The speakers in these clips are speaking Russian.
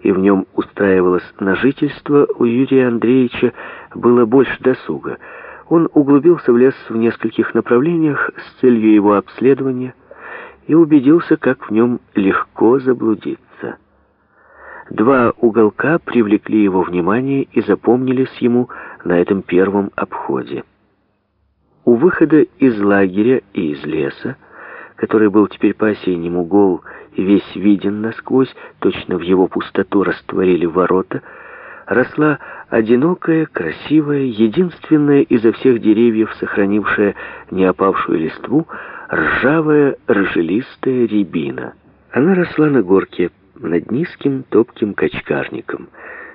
и в нем устраивалось на жительство, у Юрия Андреевича было больше досуга. Он углубился в лес в нескольких направлениях с целью его обследования и убедился, как в нем легко заблудиться. Два уголка привлекли его внимание и запомнились ему на этом первом обходе. У выхода из лагеря и из леса, который был теперь по-осеннему гол и весь виден насквозь, точно в его пустоту растворили ворота, росла одинокая, красивая, единственная изо всех деревьев, сохранившая неопавшую листву, ржавая, рыжелистая рябина. Она росла на горке над низким топким качкарником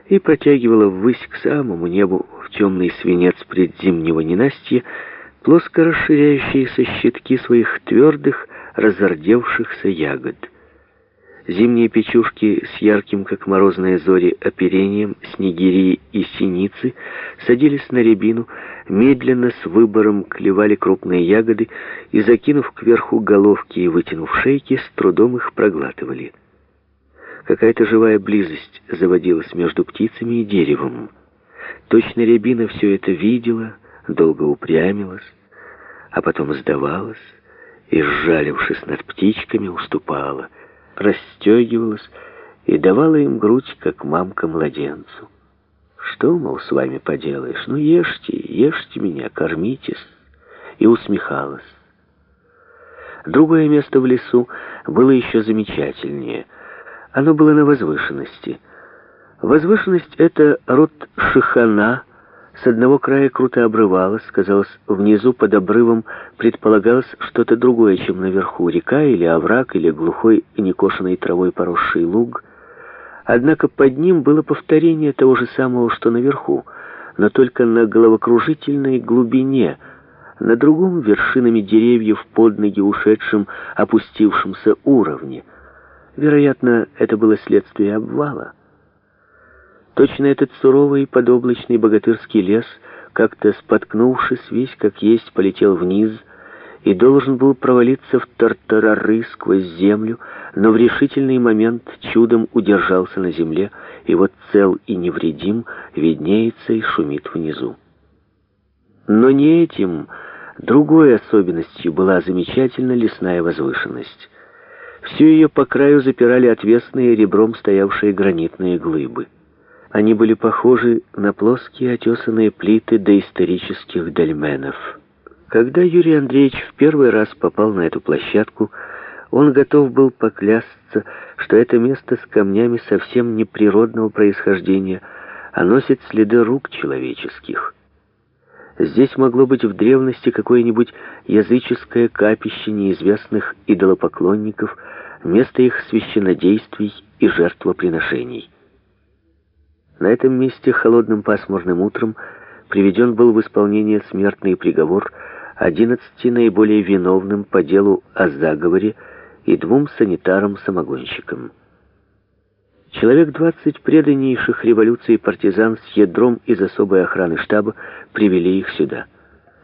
и протягивала ввысь к самому небу в темный свинец предзимнего ненастья плоско расширяющиеся щитки своих твердых, разордевшихся ягод. Зимние печушки с ярким, как морозные зори, оперением, снегири и синицы садились на рябину, медленно с выбором клевали крупные ягоды и, закинув кверху головки и вытянув шейки, с трудом их проглатывали. Какая-то живая близость заводилась между птицами и деревом. Точно рябина все это видела, долго упрямилась, а потом сдавалась и, сжалившись над птичками, уступала, расстегивалась и давала им грудь, как мамка младенцу. Что, мол, с вами поделаешь? Ну, ешьте, ешьте меня, кормитесь. И усмехалась. Другое место в лесу было еще замечательнее. Оно было на возвышенности. Возвышенность — это род шихана — с одного края круто обрывалось, казалось, внизу под обрывом предполагалось что-то другое, чем наверху, река или овраг, или глухой некошенной травой поросший луг. Однако под ним было повторение того же самого, что наверху, но только на головокружительной глубине, на другом вершинами деревьев под ноги ушедшим, опустившемся уровне. Вероятно, это было следствие обвала. Точно этот суровый подоблачный богатырский лес, как-то споткнувшись, весь как есть полетел вниз и должен был провалиться в тартарары сквозь землю, но в решительный момент чудом удержался на земле, и вот цел и невредим виднеется и шумит внизу. Но не этим, другой особенностью была замечательна лесная возвышенность. Всю ее по краю запирали отвесные ребром стоявшие гранитные глыбы. Они были похожи на плоские отесанные плиты доисторических дольменов. Когда Юрий Андреевич в первый раз попал на эту площадку, он готов был поклясться, что это место с камнями совсем неприродного происхождения, а носит следы рук человеческих. Здесь могло быть в древности какое-нибудь языческое капище неизвестных идолопоклонников, место их священнодействий и жертвоприношений. На этом месте холодным пасмурным утром приведен был в исполнение смертный приговор 11 наиболее виновным по делу о заговоре и двум санитарам-самогонщикам. Человек 20 преданнейших революции партизан с ядром из особой охраны штаба привели их сюда.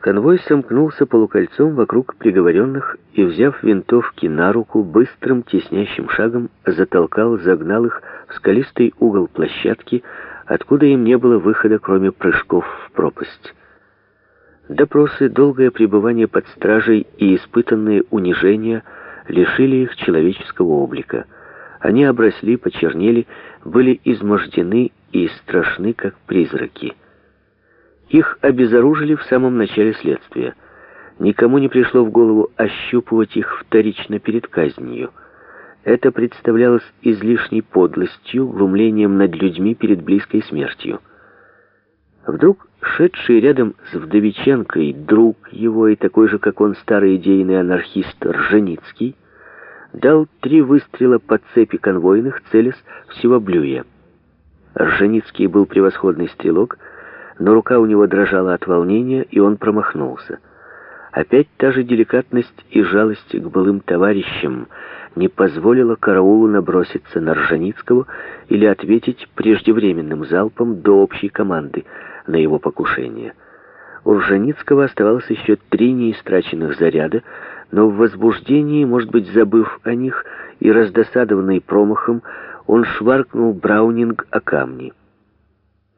Конвой сомкнулся полукольцом вокруг приговоренных и, взяв винтовки на руку, быстрым теснящим шагом затолкал, загнал их в скалистый угол площадки, откуда им не было выхода, кроме прыжков в пропасть. Допросы, долгое пребывание под стражей и испытанные унижения лишили их человеческого облика. Они обросли, почернели, были измождены и страшны, как призраки. Их обезоружили в самом начале следствия. Никому не пришло в голову ощупывать их вторично перед казнью. Это представлялось излишней подлостью, глумлением над людьми перед близкой смертью. Вдруг шедший рядом с Вдовиченкой друг его и такой же, как он, старый идейный анархист Рженицкий, дал три выстрела по цепи конвойных, целясь в Сивоблюе. Рженицкий был превосходный стрелок, но рука у него дрожала от волнения, и он промахнулся. Опять та же деликатность и жалость к былым товарищам не позволила караулу наброситься на Ржаницкого или ответить преждевременным залпом до общей команды на его покушение. У Ржаницкого оставалось еще три неистраченных заряда, но в возбуждении, может быть, забыв о них и раздосадованный промахом, он шваркнул Браунинг о камни.